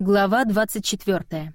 Глава 24.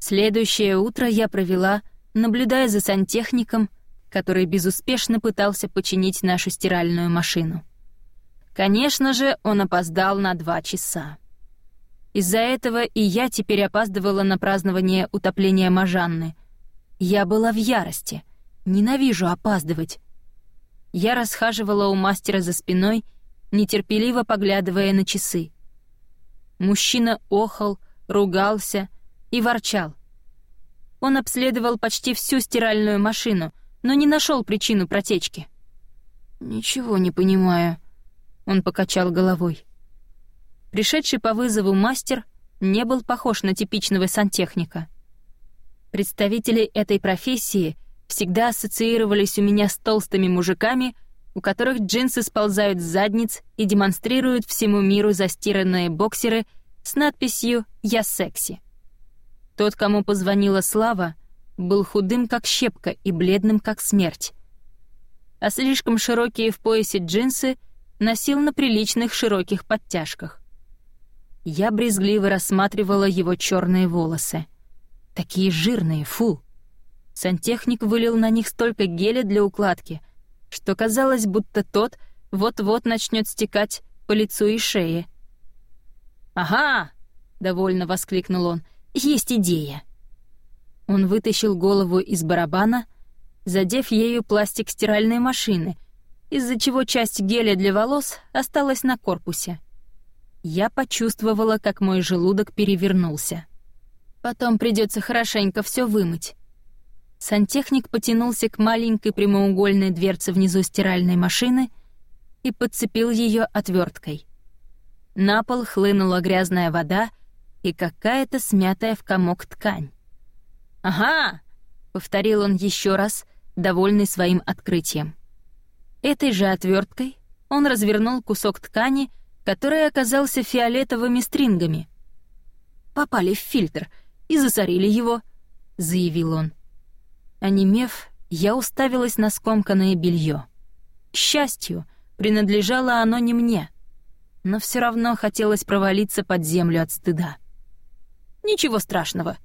Следующее утро я провела, наблюдая за сантехником, который безуспешно пытался починить нашу стиральную машину. Конечно же, он опоздал на два часа. Из-за этого и я теперь опаздывала на празднование утопления Мажанны. Я была в ярости. Ненавижу опаздывать. Я расхаживала у мастера за спиной, нетерпеливо поглядывая на часы. Мужчина охал, ругался и ворчал. Он обследовал почти всю стиральную машину, но не нашел причину протечки. «Ничего не понимаю», — он покачал головой. Пришедший по вызову мастер не был похож на типичного сантехника. Представители этой профессии всегда ассоциировались у меня с толстыми мужиками, у которых джинсы сползают с задниц и демонстрируют всему миру застиранные боксеры с надписью «Я секси». Тот, кому позвонила Слава, был худым как щепка и бледным как смерть. А слишком широкие в поясе джинсы носил на приличных широких подтяжках. Я брезгливо рассматривала его черные волосы. Такие жирные, фу. Сантехник вылил на них столько геля для укладки, что казалось, будто тот вот-вот начнет стекать по лицу и шее. «Ага!» — довольно воскликнул он. «Есть идея!» Он вытащил голову из барабана, задев ею пластик стиральной машины, из-за чего часть геля для волос осталась на корпусе. Я почувствовала, как мой желудок перевернулся. Потом придется хорошенько все вымыть. Сантехник потянулся к маленькой прямоугольной дверце внизу стиральной машины и подцепил ее отверткой. На пол хлынула грязная вода и какая-то смятая в комок ткань. «Ага!» — повторил он еще раз, довольный своим открытием. Этой же отверткой он развернул кусок ткани — который оказался фиолетовыми стрингами. «Попали в фильтр и засорили его», — заявил он. Онемев, я уставилась на скомканное белье. К счастью, принадлежало оно не мне, но все равно хотелось провалиться под землю от стыда. «Ничего страшного,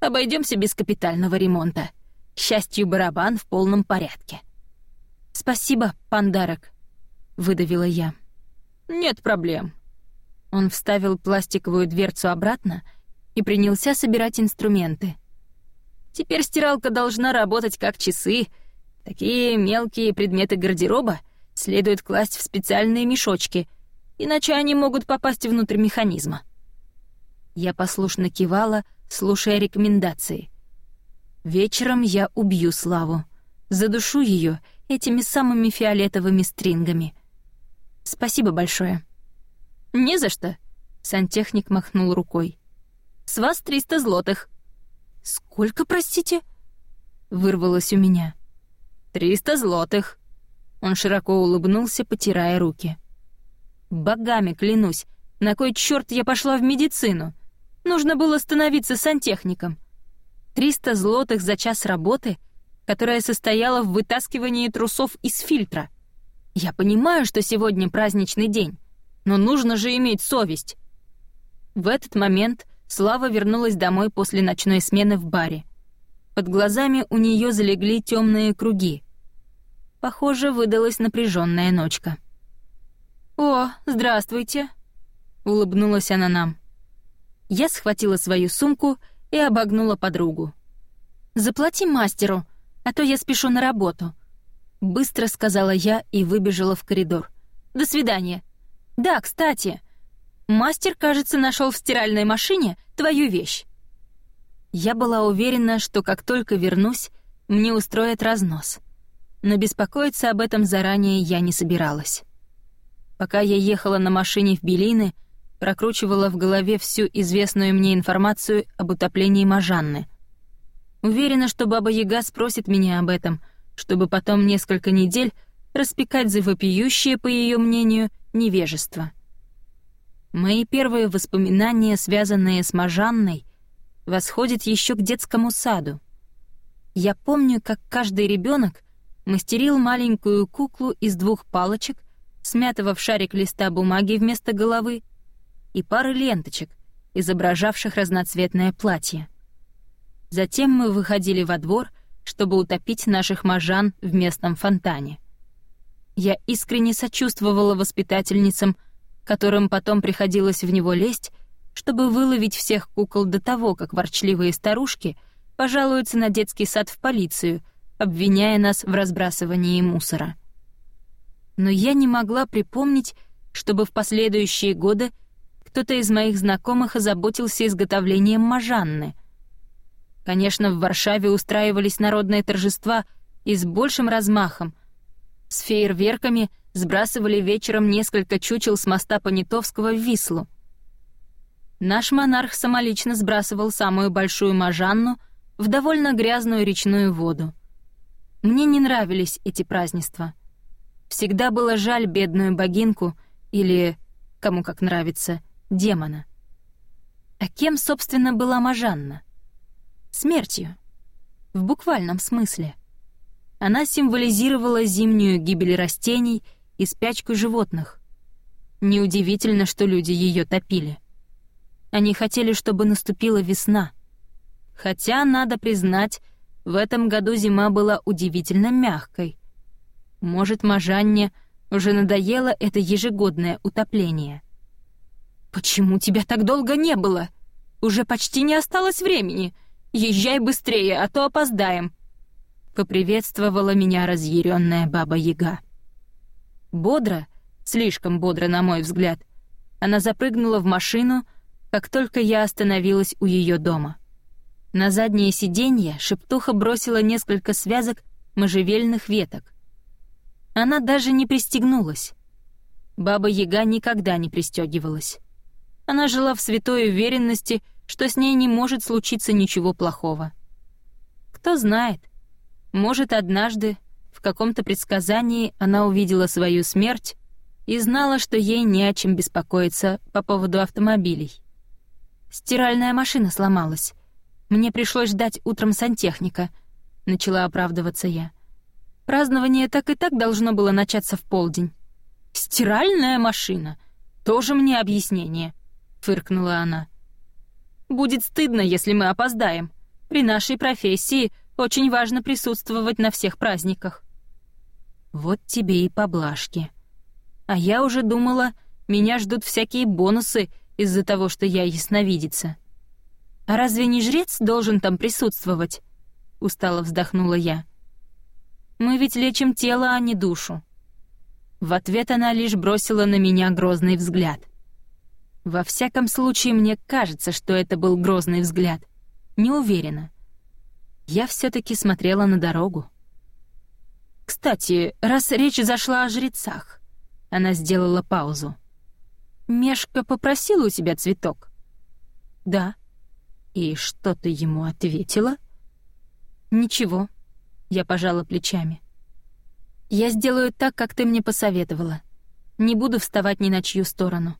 обойдемся без капитального ремонта. К счастью, барабан в полном порядке». «Спасибо, пандарок», — выдавила я. «Нет проблем». Он вставил пластиковую дверцу обратно и принялся собирать инструменты. «Теперь стиралка должна работать как часы. Такие мелкие предметы гардероба следует класть в специальные мешочки, иначе они могут попасть внутрь механизма». Я послушно кивала, слушая рекомендации. Вечером я убью Славу, задушу ее этими самыми фиолетовыми стрингами — Спасибо большое». «Не за что», — сантехник махнул рукой. «С вас 300 злотых». «Сколько, простите?» — вырвалось у меня. «Триста злотых». Он широко улыбнулся, потирая руки. «Богами клянусь, на кой черт я пошла в медицину? Нужно было становиться сантехником. Триста злотых за час работы, которая состояла в вытаскивании трусов из фильтра. Я понимаю, что сегодня праздничный день, но нужно же иметь совесть. В этот момент Слава вернулась домой после ночной смены в баре. Под глазами у нее залегли темные круги. Похоже, выдалась напряженная ночка. «О, здравствуйте!» — улыбнулась она нам. Я схватила свою сумку и обогнула подругу. «Заплати мастеру, а то я спешу на работу», Быстро сказала я и выбежала в коридор. «До свидания». «Да, кстати, мастер, кажется, нашел в стиральной машине твою вещь». Я была уверена, что как только вернусь, мне устроят разнос. Но беспокоиться об этом заранее я не собиралась. Пока я ехала на машине в Белины, прокручивала в голове всю известную мне информацию об утоплении Мажанны. Уверена, что Баба Яга спросит меня об этом — чтобы потом несколько недель распекать за вопиющее, по ее мнению, невежество. Мои первые воспоминания, связанные с Мажанной, восходят еще к детскому саду. Я помню, как каждый ребенок мастерил маленькую куклу из двух палочек, смятого в шарик листа бумаги вместо головы, и пары ленточек, изображавших разноцветное платье. Затем мы выходили во двор, чтобы утопить наших мажан в местном фонтане. Я искренне сочувствовала воспитательницам, которым потом приходилось в него лезть, чтобы выловить всех кукол до того, как ворчливые старушки пожалуются на детский сад в полицию, обвиняя нас в разбрасывании мусора. Но я не могла припомнить, чтобы в последующие годы кто-то из моих знакомых озаботился изготовлением мажанны. Конечно, в Варшаве устраивались народные торжества и с большим размахом. С фейерверками сбрасывали вечером несколько чучел с моста Понятовского в Вислу. Наш монарх самолично сбрасывал самую большую мажанну в довольно грязную речную воду. Мне не нравились эти празднества. Всегда было жаль бедную богинку или, кому как нравится, демона. А кем, собственно, была Мажанна? Смертью. В буквальном смысле. Она символизировала зимнюю гибель растений и спячку животных. Неудивительно, что люди ее топили. Они хотели, чтобы наступила весна. Хотя, надо признать, в этом году зима была удивительно мягкой. Может, Мажанне уже надоело это ежегодное утопление. «Почему тебя так долго не было? Уже почти не осталось времени. Езжай быстрее, а то опоздаем», — поприветствовала меня разъяренная баба-яга. Бодро, слишком бодро, на мой взгляд, она запрыгнула в машину, как только я остановилась у ее дома. На заднее сиденье шептуха бросила несколько связок можжевельных веток. Она даже не пристегнулась. Баба-яга никогда не пристегивалась. Она жила в святой уверенности, что с ней не может случиться ничего плохого. Кто знает, может, однажды каком-то предсказании она увидела свою смерть и знала, что ей не о чем беспокоиться по поводу автомобилей. Стиральная машина сломалась. Мне пришлось ждать утром сантехника, начала оправдываться я. Празднование так и так должно было начаться в полдень. Стиральная машина. Тоже мне объяснение фыркнула она. Будет стыдно, если мы опоздаем. При нашей профессии очень важно присутствовать на всех праздниках. Вот тебе и поблажки. А я уже думала, меня ждут всякие бонусы из-за того, что я ясновидица. А разве не жрец должен там присутствовать? Устало вздохнула я. Мы ведь лечим тело, а не душу. В ответ она лишь бросила на меня грозный взгляд — во всяком случае, мне кажется, что это был грозный взгляд. Не уверена. Я все таки смотрела на дорогу. «Кстати, раз речь зашла о жрецах...» Она сделала паузу. «Мешка попросила у тебя цветок?» «Да». «И что ты ему ответила?» «Ничего». Я пожала плечами. «Я сделаю так, как ты мне посоветовала. Не буду вставать ни на чью сторону».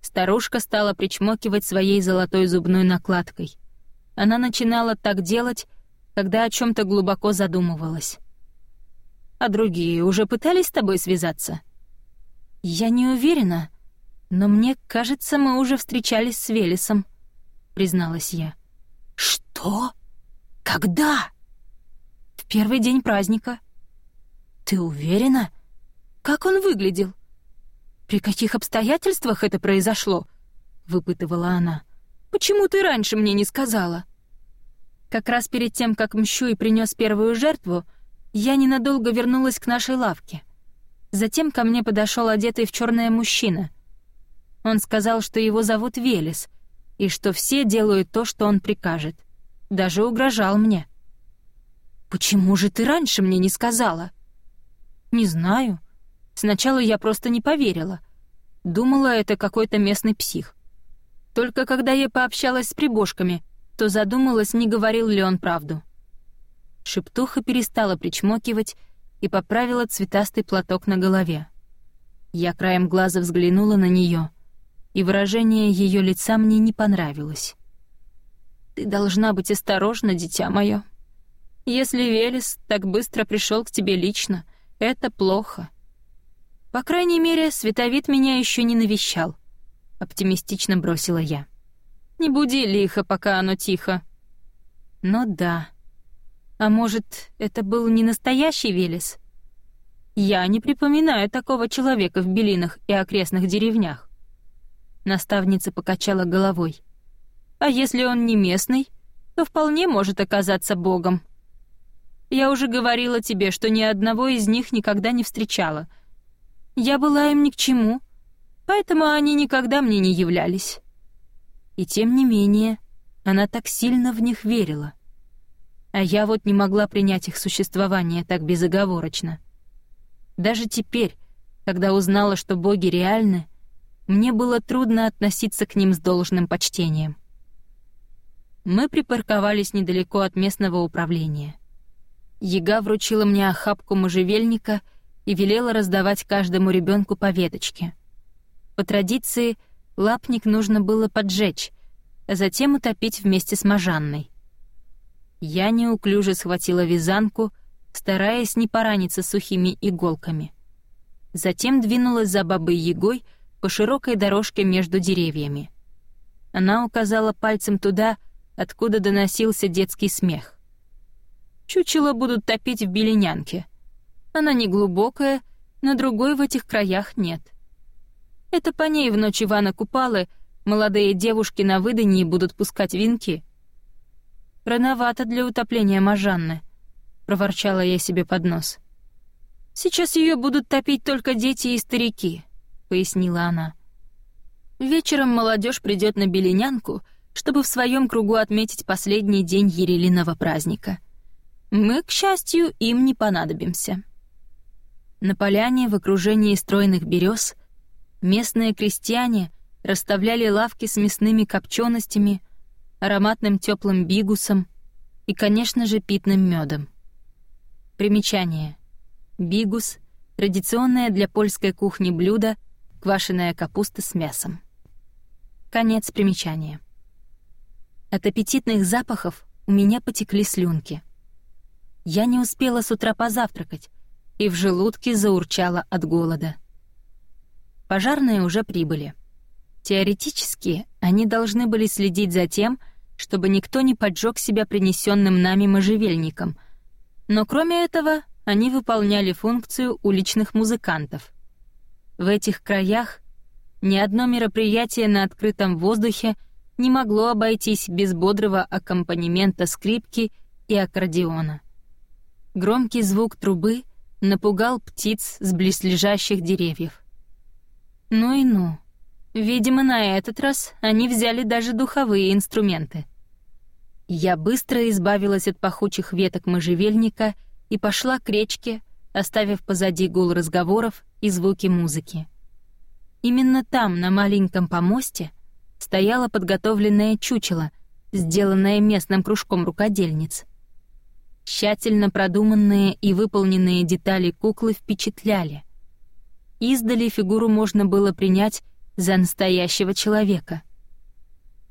Старушка стала причмокивать своей золотой зубной накладкой. Она начинала так делать, когда о чем то глубоко задумывалась. «А другие уже пытались с тобой связаться?» «Я не уверена, но мне кажется, мы уже встречались с Велесом», — призналась я. «Что? Когда?» «В первый день праздника». «Ты уверена? Как он выглядел?» «При каких обстоятельствах это произошло?» — выпытывала она. «Почему ты раньше мне не сказала?» Как раз перед тем, как Мщуй принес первую жертву, я ненадолго вернулась к нашей лавке. Затем ко мне подошел одетый в черное мужчина. Он сказал, что его зовут Велес, и что все делают то, что он прикажет. Даже угрожал мне. «Почему же ты раньше мне не сказала?» «Не знаю. Сначала я просто не поверила. Думала, это какой-то местный псих. Только когда я пообщалась с прибожками, то задумалась, не говорил ли он правду. Шептуха перестала причмокивать и поправила цветастый платок на голове. Я краем глаза взглянула на нее, и выражение ее лица мне не понравилось. «Ты должна быть осторожна, дитя мое. Если Велес так быстро пришел к тебе лично, это плохо. По крайней мере, световид меня еще не навещал. — оптимистично бросила я. «Не буди лихо, пока оно тихо». «Ну да. А может, это был не настоящий Велес?» «Я не припоминаю такого человека в Белинах и окрестных деревнях». Наставница покачала головой. «А если он не местный, то вполне может оказаться богом. Я уже говорила тебе, что ни одного из них никогда не встречала. Я была им ни к чему, поэтому они никогда мне не являлись. И тем не менее, она так сильно в них верила. А я вот не могла принять их существование так безоговорочно. Даже теперь, когда узнала, что боги реальны, мне было трудно относиться к ним с должным почтением. Мы припарковались недалеко от местного управления. Ега вручила мне охапку можжевельника и велела раздавать каждому ребенку по веточке — по традиции, лапник нужно было поджечь, а затем утопить вместе с Можанной. Я неуклюже схватила вязанку, стараясь не пораниться сухими иголками. Затем двинулась за бабой Егой по широкой дорожке между деревьями. Она указала пальцем туда, откуда доносился детский смех. Чучело будут топить в беленянке. Она не глубокая, но другой в этих краях нет. Это по ней в ночь Ивана Купалы молодые девушки на выданье будут пускать венки. Рановато для утопления Можанны, проворчала я себе под нос. Сейчас ее будут топить только дети и старики, пояснила она. Вечером молодежь придет на Беленянку, чтобы в своем кругу отметить последний день Ерелиного праздника. Мы, к счастью, им не понадобимся. На поляне в окружении стройных берез Местные крестьяне расставляли лавки с мясными копченостями, ароматным теплым бигусом и, конечно же, питным медом. Примечание. Бигус — традиционное для польской кухни блюдо, квашеная капуста с мясом. Конец примечания. От аппетитных запахов у меня потекли слюнки. Я не успела с утра позавтракать, и в желудке заурчало от голода — Пожарные уже прибыли. Теоретически, они должны были следить за тем, чтобы никто не поджег себя принесенным нами можжевельником. Но кроме этого, они выполняли функцию уличных музыкантов. В этих краях ни одно мероприятие на открытом воздухе не могло обойтись без бодрого аккомпанемента скрипки и аккордеона. Громкий звук трубы напугал птиц с близлежащих деревьев. Ну и ну. Видимо, на этот раз они взяли даже духовые инструменты. Я быстро избавилась от пахучих веток можжевельника и пошла к речке, оставив позади гул разговоров и звуки музыки. Именно там, на маленьком помосте, стояло подготовленное чучело, сделанное местным кружком рукодельниц. Тщательно продуманные и выполненные детали куклы впечатляли. Издали фигуру можно было принять за настоящего человека.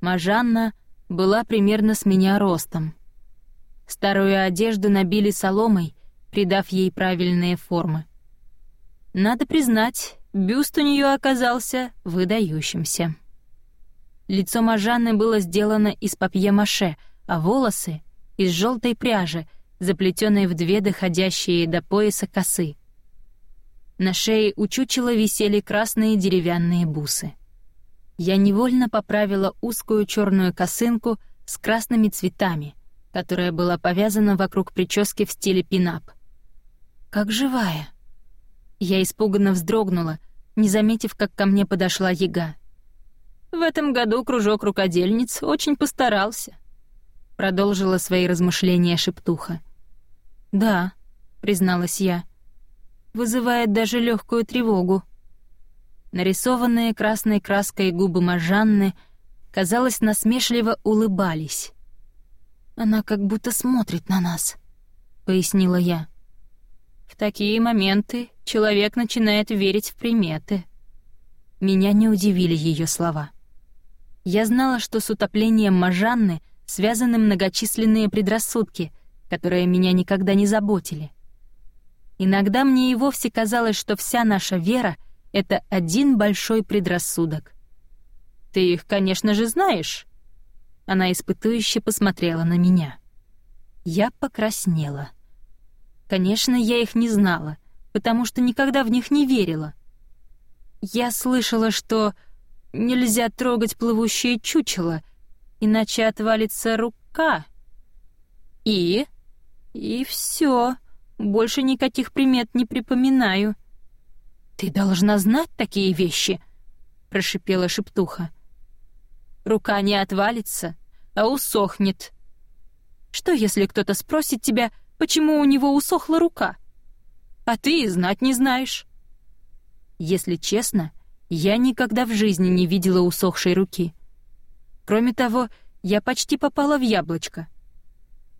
Мажанна была примерно с меня ростом. Старую одежду набили соломой, придав ей правильные формы. Надо признать, бюст у нее оказался выдающимся. Лицо Мажанны было сделано из папье-маше, а волосы — из желтой пряжи, заплетенной в две доходящие до пояса косы. На шее у чучела висели красные деревянные бусы. Я невольно поправила узкую черную косынку с красными цветами, которая была повязана вокруг прически в стиле пинап. Как живая. Я испуганно вздрогнула, не заметив, как ко мне подошла яга. В этом году кружок рукодельниц очень постарался. Продолжила свои размышления шептуха. «Да», — призналась я, — вызывает даже легкую тревогу. Нарисованные красной краской губы Мажанны, казалось, насмешливо улыбались. «Она как будто смотрит на нас», — пояснила я. «В такие моменты человек начинает верить в приметы». Меня не удивили ее слова. Я знала, что с утоплением Мажанны связаны многочисленные предрассудки, которые меня никогда не заботили. Иногда мне и вовсе казалось, что вся наша вера — это один большой предрассудок. Ты их, конечно же, знаешь. Она испытующе посмотрела на меня. Я покраснела. Конечно, я их не знала, потому что никогда в них не верила. Я слышала, что нельзя трогать плывущее чучело, иначе отвалится рука. И? И все. Больше никаких примет не припоминаю. «Ты должна знать такие вещи», — прошипела шептуха. «Рука не отвалится, а усохнет. Что, если кто-то спросит тебя, почему у него усохла рука? А ты и знать не знаешь». Если честно, я никогда в жизни не видела усохшей руки. Кроме того, я почти попала в яблочко.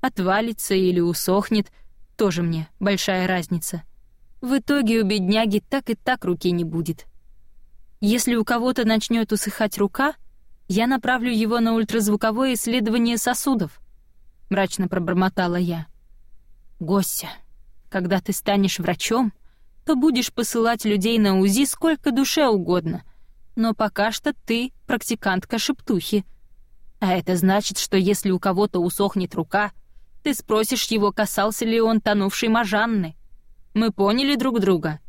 Отвалится или усохнет — тоже мне большая разница. В итоге у бедняги так и так руки не будет. Если у кого-то начнет усыхать рука, я направлю его на ультразвуковое исследование сосудов, мрачно пробормотала я. Гося, когда ты станешь врачом, то будешь посылать людей на УЗИ сколько душе угодно. Но пока что ты практикантка шептухи. А это значит, что если у кого-то усохнет рука, ты спросишь его, касался ли он тонувшей Мажанны. Мы поняли друг друга?»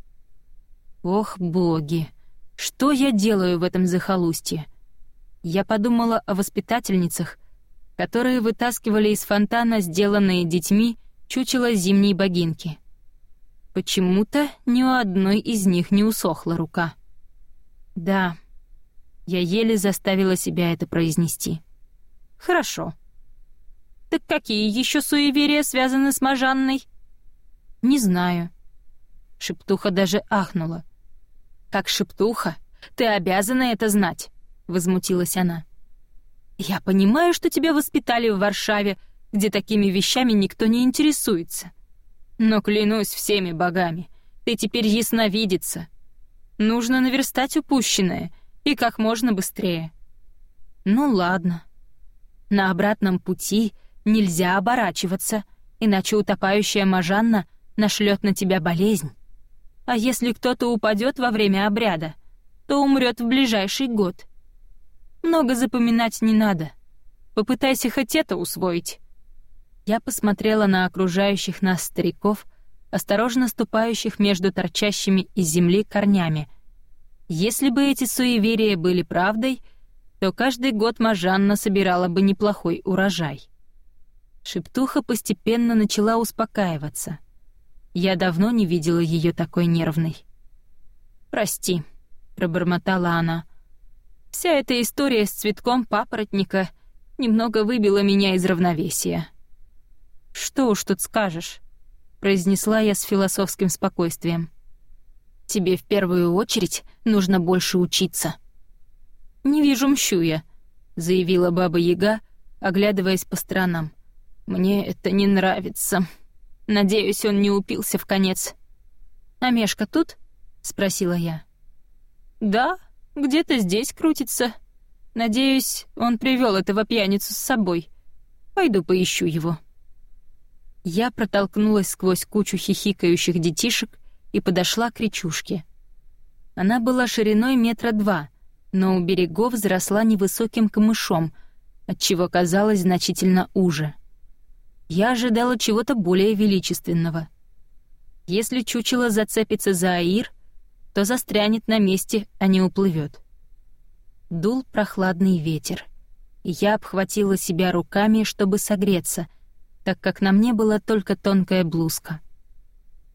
«Ох, боги! Что я делаю в этом захолустье?» Я подумала о воспитательницах, которые вытаскивали из фонтана сделанные детьми чучело зимней богинки. Почему-то ни у одной из них не усохла рука. Да, я еле заставила себя это произнести. Хорошо. Так какие еще суеверия связаны с Мажанной? Не знаю. Шептуха даже ахнула. «Как шептуха? Ты обязана это знать!» — возмутилась она. «Я понимаю, что тебя воспитали в Варшаве, где такими вещами никто не интересуется. Но клянусь всеми богами, ты теперь ясновидица. Нужно наверстать упущенное, и как можно быстрее». «Ну ладно. На обратном пути нельзя оборачиваться, иначе утопающая Мажанна нашлет на тебя болезнь. А если кто-то упадет во время обряда, то умрет в ближайший год. Много запоминать не надо. Попытайся хоть это усвоить. Я посмотрела на окружающих нас стариков, осторожно ступающих между торчащими из земли корнями. Если бы эти суеверия были правдой, то каждый год Мажанна собирала бы неплохой урожай. Шептуха постепенно начала успокаиваться — я давно не видела ее такой нервной. «Прости», — пробормотала она. «Вся эта история с цветком папоротника немного выбила меня из равновесия». «Что уж тут скажешь», — произнесла я с философским спокойствием. «Тебе в первую очередь нужно больше учиться». «Не вижу мщу я», — заявила Баба Яга, оглядываясь по сторонам. «Мне это не нравится». Надеюсь, он не упился в конец. «А Мешка тут?» — спросила я. «Да, где-то здесь крутится. Надеюсь, он привел этого пьяницу с собой. Пойду поищу его». Я протолкнулась сквозь кучу хихикающих детишек и подошла к речушке. Она была шириной метра два, но у берегов заросла невысоким камышом, отчего казалась значительно уже. Я ожидала чего-то более величественного. Если чучело зацепится за Аир, то застрянет на месте, а не уплывет. Дул прохладный ветер, я обхватила себя руками, чтобы согреться, так как на мне была только тонкая блузка.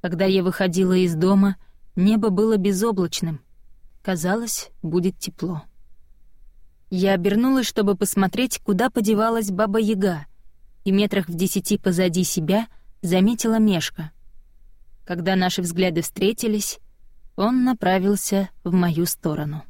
Когда я выходила из дома, небо было безоблачным. Казалось, будет тепло. Я обернулась, чтобы посмотреть, куда подевалась Баба-Яга — и метрах в десяти позади себя заметила Мешка. Когда наши взгляды встретились, он направился в мою сторону.